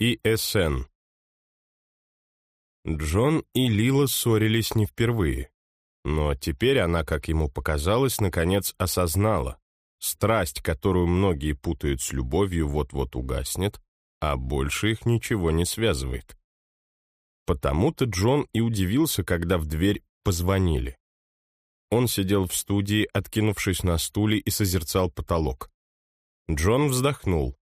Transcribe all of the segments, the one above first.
и СН. Джон и Лила ссорились не впервые. Но теперь она, как ему показалось, наконец осознала. Страсть, которую многие путают с любовью, вот-вот угаснет, а больше их ничего не связывает. Потому-то Джон и удивился, когда в дверь позвонили. Он сидел в студии, откинувшись на стуле и созерцал потолок. Джон вздохнул.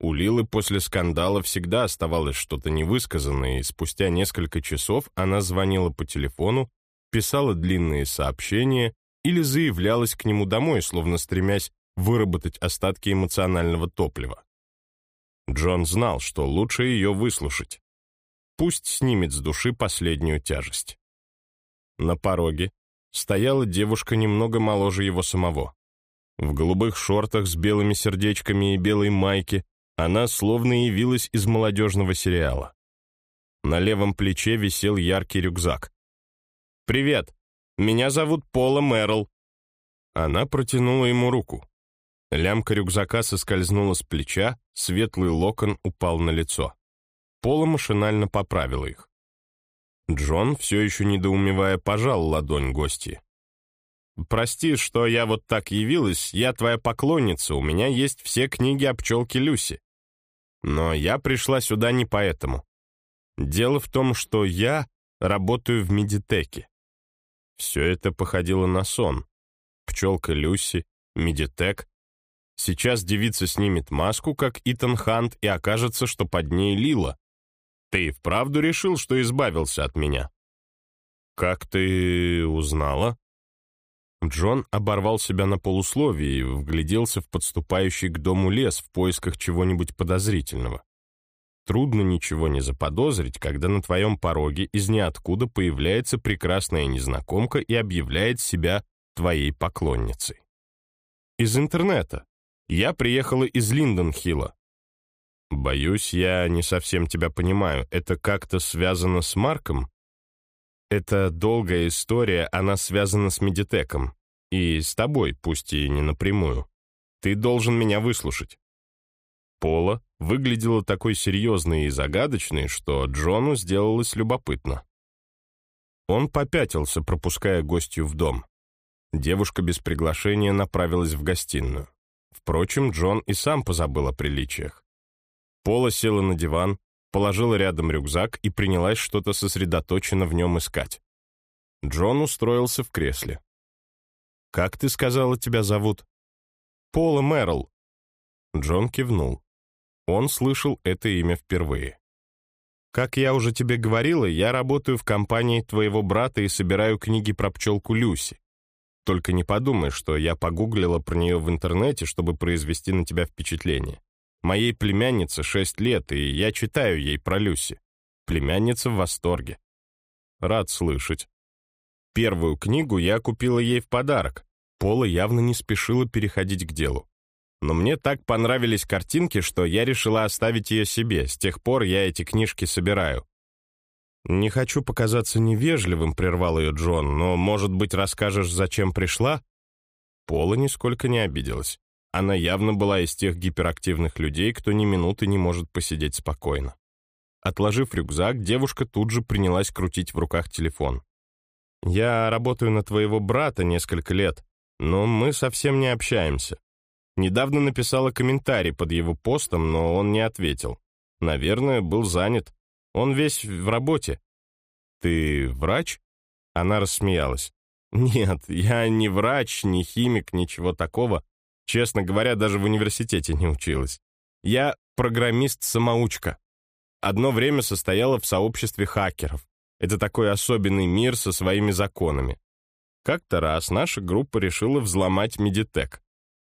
У Лилы после скандала всегда оставалось что-то невысказанное, и спустя несколько часов она звонила по телефону, писала длинные сообщения или заявлялась к нему домой, словно стремясь выработать остатки эмоционального топлива. Джон знал, что лучше ее выслушать. Пусть снимет с души последнюю тяжесть. На пороге стояла девушка немного моложе его самого. В голубых шортах с белыми сердечками и белой майке она словно явилась из молодежного сериала. На левом плече висел яркий рюкзак. «Привет, меня зовут Пола Мэрл». Она протянула ему руку. Лямка рюкзака соскользнула с плеча, светлый локон упал на лицо. Пола машинально поправила их. Джон, все еще недоумевая, пожал ладонь гости. «Прости, что я вот так явилась, я твоя поклонница, у меня есть все книги о пчелке Люси. Но я пришла сюда не поэтому. Дело в том, что я работаю в медитеке. Все это походило на сон. Пчелка Люси, медитек. Сейчас девица снимет маску, как Итан Хант, и окажется, что под ней Лила. Ты вправду решил, что избавился от меня? Как ты узнала? Джон оборвал себя на полусловие и вгляделся в подступающий к дому лес в поисках чего-нибудь подозрительного. Трудно ничего не заподозрить, когда на твоем пороге из ниоткуда появляется прекрасная незнакомка и объявляет себя твоей поклонницей. Из интернета. Я приехала из Линденхилла. «Боюсь, я не совсем тебя понимаю. Это как-то связано с Марком?» «Это долгая история, она связана с Медитеком. И с тобой, пусть и не напрямую. Ты должен меня выслушать». Пола выглядела такой серьезной и загадочной, что Джону сделалось любопытно. Он попятился, пропуская гостью в дом. Девушка без приглашения направилась в гостиную. Впрочем, Джон и сам позабыл о приличиях. Пола села на диван, положила рядом рюкзак и принялась что-то сосредоточенно в нем искать. Джон устроился в кресле. «Как ты сказала, тебя зовут?» «Пола Мэрл». Джон кивнул. Он слышал это имя впервые. «Как я уже тебе говорила, я работаю в компании твоего брата и собираю книги про пчелку Люси. Только не подумай, что я погуглила про нее в интернете, чтобы произвести на тебя впечатление. Моей племяннице шесть лет, и я читаю ей про Люси. Племянница в восторге. Рад слышать. Первую книгу я купила ей в подарок. Пола явно не спешила переходить к делу. Но мне так понравились картинки, что я решила оставить ее себе. С тех пор я эти книжки собираю. «Не хочу показаться невежливым», — прервал ее Джон, «но, может быть, расскажешь, зачем пришла?» Пола нисколько не обиделась. Она явно была из тех гиперактивных людей, кто ни минуты не может посидеть спокойно. Отложив рюкзак, девушка тут же принялась крутить в руках телефон. «Я работаю на твоего брата несколько лет, но мы совсем не общаемся. Недавно написала комментарий под его постом, но он не ответил. Наверное, был занят. Он весь в работе». «Ты врач?» Она рассмеялась. «Нет, я не врач, не химик, ничего такого. Честно говоря, даже в университете не училась. Я программист-самоучка. Одно время состояла в сообществе хакеров. Это такой особенный мир со своими законами. Как-то раз наша группа решила взломать Медитек.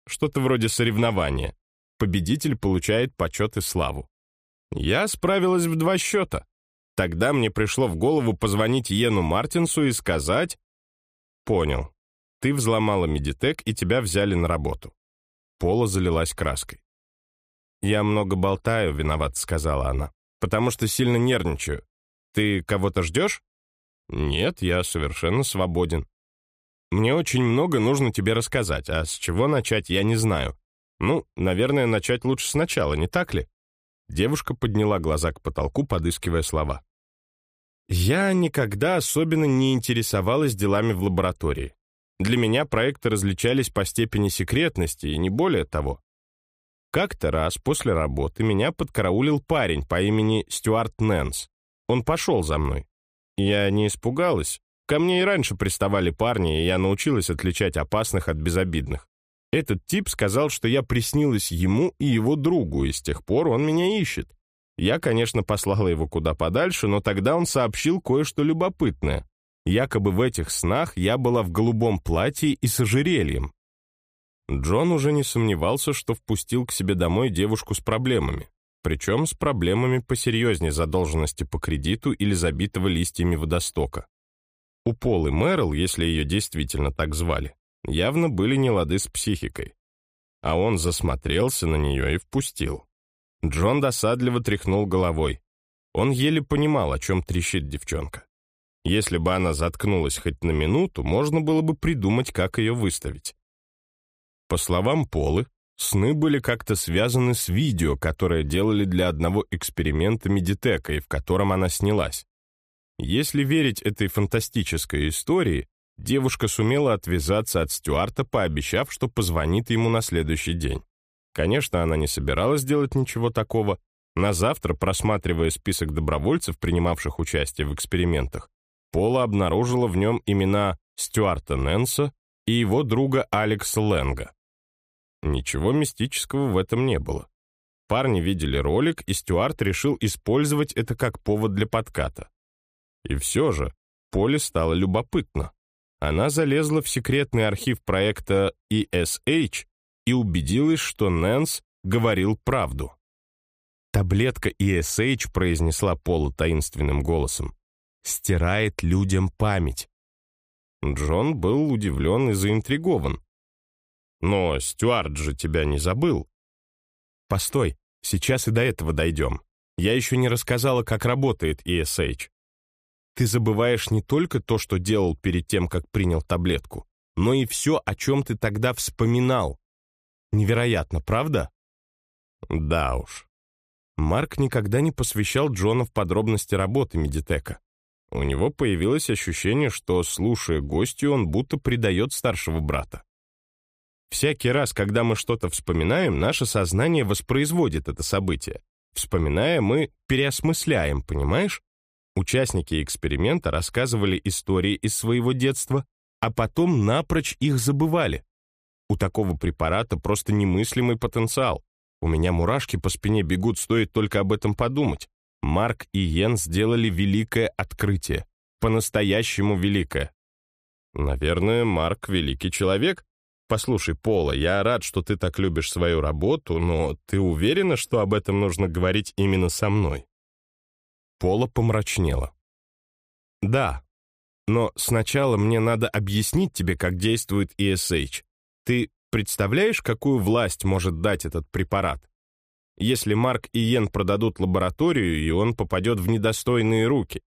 Что-то вроде соревнования. Победитель получает почет и славу. Я справилась в два счета. Тогда мне пришло в голову позвонить Йену Мартинсу и сказать... Понял. Ты взломала Медитек, и тебя взяли на работу. Пола залилась краской. «Я много болтаю, виноват», — сказала она, «потому что сильно нервничаю. Ты кого-то ждешь?» «Нет, я совершенно свободен. Мне очень много нужно тебе рассказать, а с чего начать, я не знаю. Ну, наверное, начать лучше сначала, не так ли?» Девушка подняла глаза к потолку, подыскивая слова. «Я никогда особенно не интересовалась делами в лаборатории. Для меня проекты различались по степени секретности и не более того. Как-то раз после работы меня подкараулил парень по имени Стюарт Нэнс. Он пошел за мной. Я не испугалась. Ко мне и раньше приставали парни, и я научилась отличать опасных от безобидных. Этот тип сказал, что я приснилась ему и его другу, и с тех пор он меня ищет. Я, конечно, послала его куда подальше, но тогда он сообщил кое-что любопытное. Якобы в этих снах я была в голубом платье и с ожерельем. Джон уже не сомневался, что впустил к себе домой девушку с проблемами. Причем с проблемами посерьезнее задолженности по кредиту или забитого листьями водостока. У Полы Мэрил, если ее действительно так звали, явно были нелады с психикой. А он засмотрелся на нее и впустил. Джон досадливо тряхнул головой. Он еле понимал, о чем трещит девчонка. Если бы она заткнулась хоть на минуту, можно было бы придумать, как ее выставить. По словам Полы, сны были как-то связаны с видео, которое делали для одного эксперимента Медитека и в котором она снялась. Если верить этой фантастической истории, девушка сумела отвязаться от Стюарта, пообещав, что позвонит ему на следующий день. Конечно, она не собиралась делать ничего такого. На завтра, просматривая список добровольцев, принимавших участие в экспериментах, Пола обнаружила в нем имена Стюарта Нэнса и его друга Алекса Лэнга. Ничего мистического в этом не было. Парни видели ролик, и Стюарт решил использовать это как повод для подката. И все же, Поле стало любопытно. Она залезла в секретный архив проекта ESH и убедилась, что Нэнс говорил правду. Таблетка ESH произнесла Пола таинственным голосом. «Стирает людям память». Джон был удивлен и заинтригован. Но Стюарт же тебя не забыл. Постой, сейчас и до этого дойдем. Я еще не рассказала, как работает ESH. Ты забываешь не только то, что делал перед тем, как принял таблетку, но и все, о чем ты тогда вспоминал. Невероятно, правда? Да уж. Марк никогда не посвящал Джона в подробности работы Медитека. У него появилось ощущение, что, слушая гостью, он будто предает старшего брата. Всякий раз, когда мы что-то вспоминаем, наше сознание воспроизводит это событие. Вспоминая, мы переосмысляем, понимаешь? Участники эксперимента рассказывали истории из своего детства, а потом напрочь их забывали. У такого препарата просто немыслимый потенциал. У меня мурашки по спине бегут, стоит только об этом подумать. Марк и Йен сделали великое открытие. По-настоящему великое. Наверное, Марк — великий человек, «Послушай, Пола, я рад, что ты так любишь свою работу, но ты уверена, что об этом нужно говорить именно со мной?» Пола помрачнела. «Да, но сначала мне надо объяснить тебе, как действует ESH. Ты представляешь, какую власть может дать этот препарат? Если Марк и Йен продадут лабораторию, и он попадет в недостойные руки».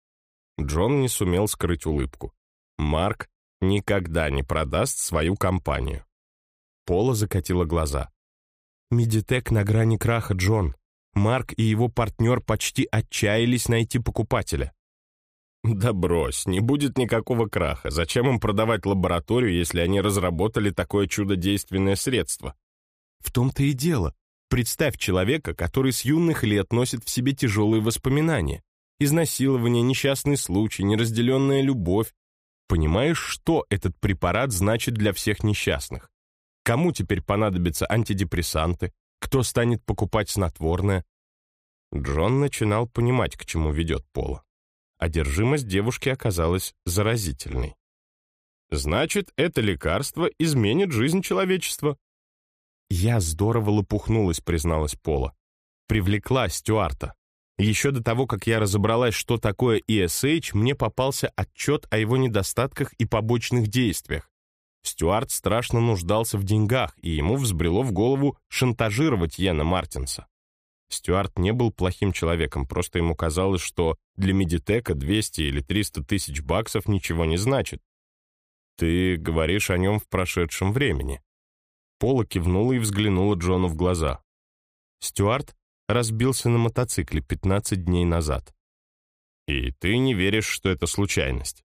Джон не сумел скрыть улыбку. Марк никогда не продаст свою компанию. Пола закатила глаза. «Медитек на грани краха, Джон. Марк и его партнер почти отчаялись найти покупателя». «Да брось, не будет никакого краха. Зачем им продавать лабораторию, если они разработали такое чудодейственное средство?» «В том-то и дело. Представь человека, который с юных лет носит в себе тяжелые воспоминания. Изнасилование, несчастный случай, неразделенная любовь. Понимаешь, что этот препарат значит для всех несчастных? Кому теперь понадобятся антидепрессанты? Кто станет покупать снотворное? Джон начинал понимать, к чему ведет Пола. Одержимость девушки оказалась заразительной. Значит, это лекарство изменит жизнь человечества. Я здорово лопухнулась, призналась Пола. Привлекла Стюарта. Еще до того, как я разобралась, что такое ESH, мне попался отчет о его недостатках и побочных действиях. Стюарт страшно нуждался в деньгах, и ему взбрело в голову шантажировать Йена Мартинса. Стюарт не был плохим человеком, просто ему казалось, что для Медитека 200 или 300 тысяч баксов ничего не значит. «Ты говоришь о нем в прошедшем времени». Пола кивнула и взглянула Джону в глаза. Стюарт разбился на мотоцикле 15 дней назад. И ты не веришь, что это случайность?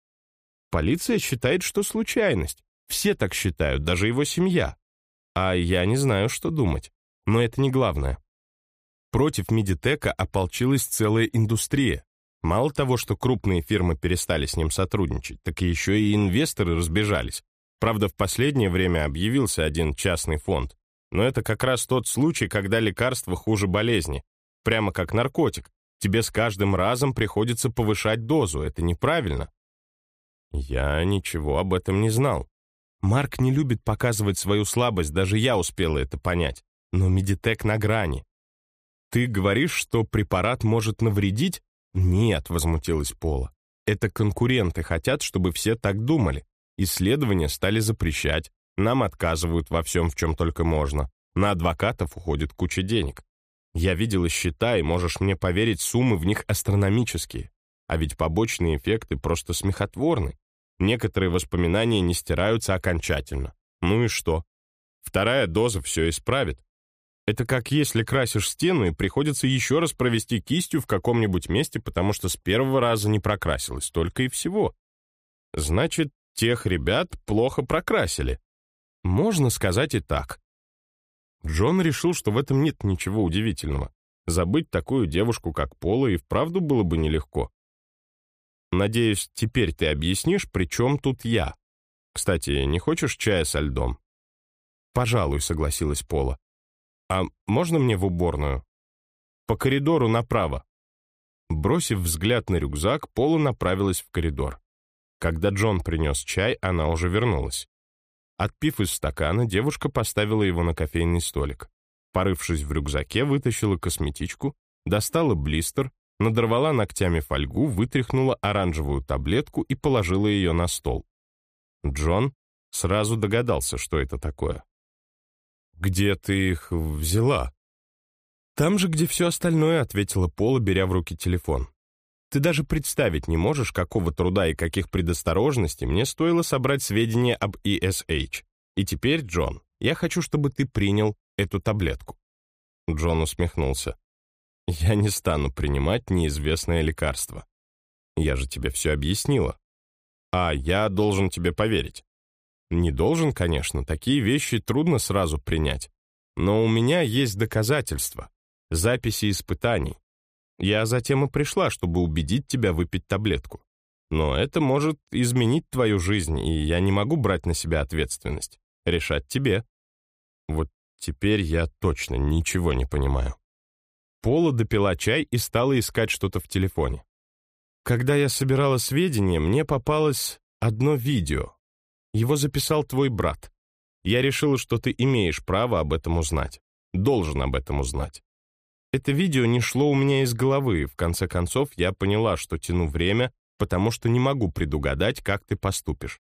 Полиция считает, что случайность. Все так считают, даже его семья. А я не знаю, что думать. Но это не главное. Против Медитека ополчилась целая индустрия. Мало того, что крупные фирмы перестали с ним сотрудничать, так еще и инвесторы разбежались. Правда, в последнее время объявился один частный фонд. Но это как раз тот случай, когда лекарство хуже болезни. Прямо как наркотик. Тебе с каждым разом приходится повышать дозу. Это неправильно. Я ничего об этом не знал. Марк не любит показывать свою слабость, даже я успела это понять. Но Медитек на грани. Ты говоришь, что препарат может навредить? Нет, возмутилась Пола. Это конкуренты хотят, чтобы все так думали. Исследования стали запрещать, нам отказывают во всем, в чем только можно. На адвокатов уходит куча денег. Я видела счета, и можешь мне поверить, суммы в них астрономические. А ведь побочные эффекты просто смехотворны. Некоторые воспоминания не стираются окончательно. Ну и что? Вторая доза все исправит. Это как если красишь стену и приходится еще раз провести кистью в каком-нибудь месте, потому что с первого раза не прокрасилась, только и всего. Значит, тех ребят плохо прокрасили. Можно сказать и так. Джон решил, что в этом нет ничего удивительного. Забыть такую девушку, как Пола, и вправду было бы нелегко. Надеюсь, теперь ты объяснишь, при чем тут я. Кстати, не хочешь чая со льдом? Пожалуй, согласилась Пола. А можно мне в уборную? По коридору направо. Бросив взгляд на рюкзак, Пола направилась в коридор. Когда Джон принес чай, она уже вернулась. Отпив из стакана, девушка поставила его на кофейный столик. Порывшись в рюкзаке, вытащила косметичку, достала блистер, надорвала ногтями фольгу, вытряхнула оранжевую таблетку и положила ее на стол. Джон сразу догадался, что это такое. «Где ты их взяла?» «Там же, где все остальное», — ответила Пола, беря в руки телефон. Ты даже представить не можешь, какого труда и каких предосторожностей мне стоило собрать сведения об ESH. И теперь, Джон, я хочу, чтобы ты принял эту таблетку». Джон усмехнулся. «Я не стану принимать неизвестное лекарство. Я же тебе все объяснила. А я должен тебе поверить. Не должен, конечно, такие вещи трудно сразу принять. Но у меня есть доказательства, записи испытаний, я затем и пришла, чтобы убедить тебя выпить таблетку. Но это может изменить твою жизнь, и я не могу брать на себя ответственность. Решать тебе. Вот теперь я точно ничего не понимаю. Пола допила чай и стала искать что-то в телефоне. Когда я собирала сведения, мне попалось одно видео. Его записал твой брат. Я решила, что ты имеешь право об этом узнать. Должен об этом узнать. Это видео не шло у меня из головы, в конце концов я поняла, что тяну время, потому что не могу предугадать, как ты поступишь.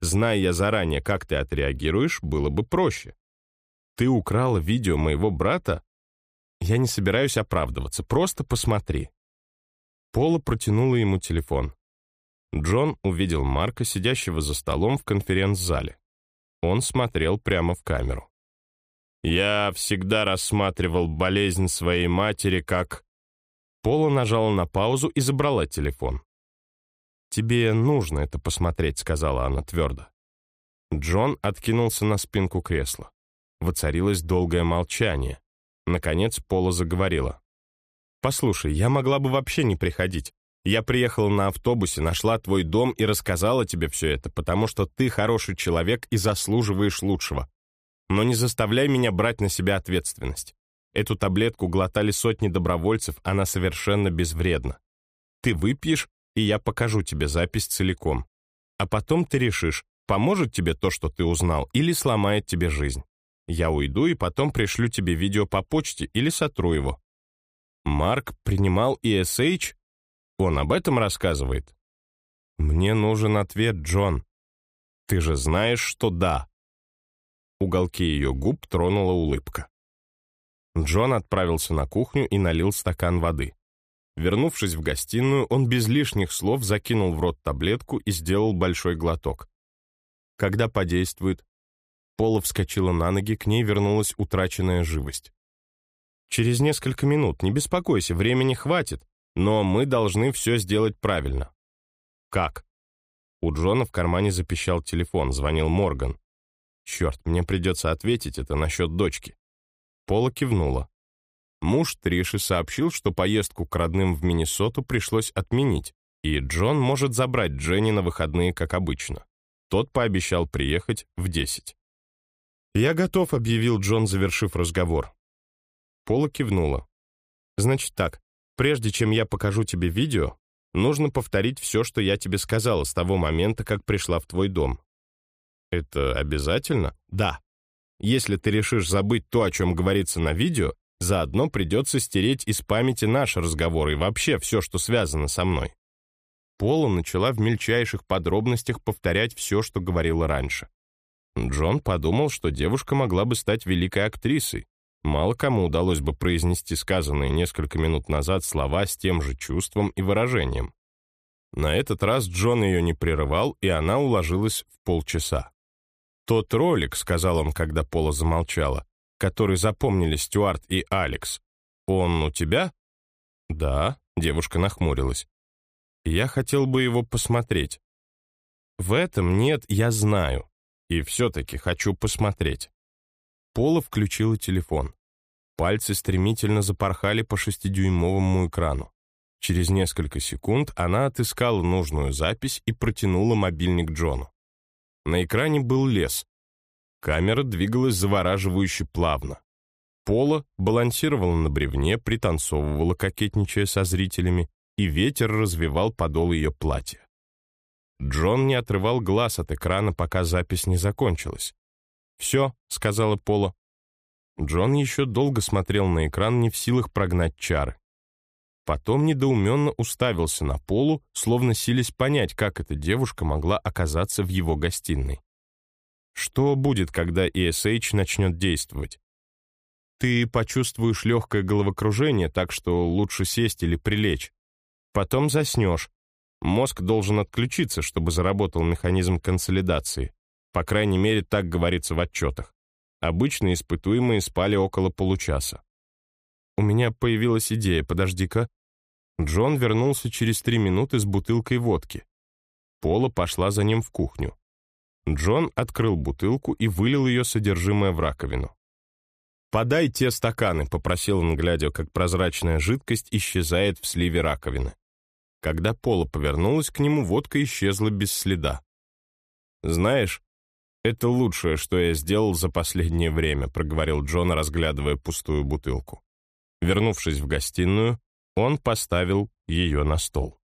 Зная я заранее, как ты отреагируешь, было бы проще. Ты украла видео моего брата? Я не собираюсь оправдываться, просто посмотри. Пола протянула ему телефон. Джон увидел Марка, сидящего за столом в конференц-зале. Он смотрел прямо в камеру. Я всегда рассматривал болезнь своей матери как... Пола нажала на паузу и забрала телефон. «Тебе нужно это посмотреть», — сказала она твердо. Джон откинулся на спинку кресла. Воцарилось долгое молчание. Наконец Пола заговорила. «Послушай, я могла бы вообще не приходить. Я приехала на автобусе, нашла твой дом и рассказала тебе все это, потому что ты хороший человек и заслуживаешь лучшего но не заставляй меня брать на себя ответственность. Эту таблетку глотали сотни добровольцев, она совершенно безвредна. Ты выпьешь, и я покажу тебе запись целиком. А потом ты решишь, поможет тебе то, что ты узнал, или сломает тебе жизнь. Я уйду и потом пришлю тебе видео по почте или сотру его. Марк принимал ESH? Он об этом рассказывает? Мне нужен ответ, Джон. Ты же знаешь, что да. Уголки ее губ тронула улыбка. Джон отправился на кухню и налил стакан воды. Вернувшись в гостиную, он без лишних слов закинул в рот таблетку и сделал большой глоток. Когда подействует, Пола вскочила на ноги, к ней вернулась утраченная живость. Через несколько минут, не беспокойся, времени хватит, но мы должны все сделать правильно». «Как?» У Джона в кармане запищал телефон, звонил Морган. «Черт, мне придется ответить это насчет дочки». Пола кивнула. Муж Триши сообщил, что поездку к родным в Миннесоту пришлось отменить, и Джон может забрать Дженни на выходные, как обычно. Тот пообещал приехать в 10. «Я готов», — объявил Джон, завершив разговор. Пола кивнула. «Значит так, прежде чем я покажу тебе видео, нужно повторить все, что я тебе сказала с того момента, как пришла в твой дом». «Это обязательно?» «Да. Если ты решишь забыть то, о чем говорится на видео, заодно придется стереть из памяти наш разговор и вообще все, что связано со мной». Пола начала в мельчайших подробностях повторять все, что говорила раньше. Джон подумал, что девушка могла бы стать великой актрисой. Мало кому удалось бы произнести сказанные несколько минут назад слова с тем же чувством и выражением. На этот раз Джон ее не прерывал, и она уложилась в полчаса. «Тот ролик», — сказал он, когда Пола замолчала, который запомнили Стюарт и Алекс, «он у тебя?» «Да», — девушка нахмурилась. «Я хотел бы его посмотреть». «В этом нет, я знаю. И все-таки хочу посмотреть. Пола включила телефон. Пальцы стремительно запорхали по шестидюймовому экрану. Через несколько секунд она отыскала нужную запись и протянула мобильник Джону. На экране был лес. Камера двигалась завораживающе плавно. Пола балансировала на бревне, пританцовывала, кокетничая со зрителями, и ветер развивал подол ее платья. Джон не отрывал глаз от экрана, пока запись не закончилась. «Все», — сказала Пола. Джон еще долго смотрел на экран, не в силах прогнать чары. Потом недоуменно уставился на Полу, словно силясь понять, как эта девушка могла оказаться в его гостиной. Что будет, когда ESH начнет действовать? Ты почувствуешь легкое головокружение, так что лучше сесть или прилечь. Потом заснешь, Мозг должен отключиться, чтобы заработал механизм консолидации. По крайней мере, так говорится в отчетах. Обычно испытуемые спали около получаса. У меня появилась идея, подожди-ка. Джон вернулся через три минуты с бутылкой водки. Пола пошла за ним в кухню. Джон открыл бутылку и вылил ее содержимое в раковину. «Подай те стаканы», — попросил он, глядя, как прозрачная жидкость исчезает в сливе раковины. Когда Пола повернулась к нему, водка исчезла без следа. «Знаешь, это лучшее, что я сделал за последнее время», проговорил Джон, разглядывая пустую бутылку. Вернувшись в гостиную, он поставил ее на стол.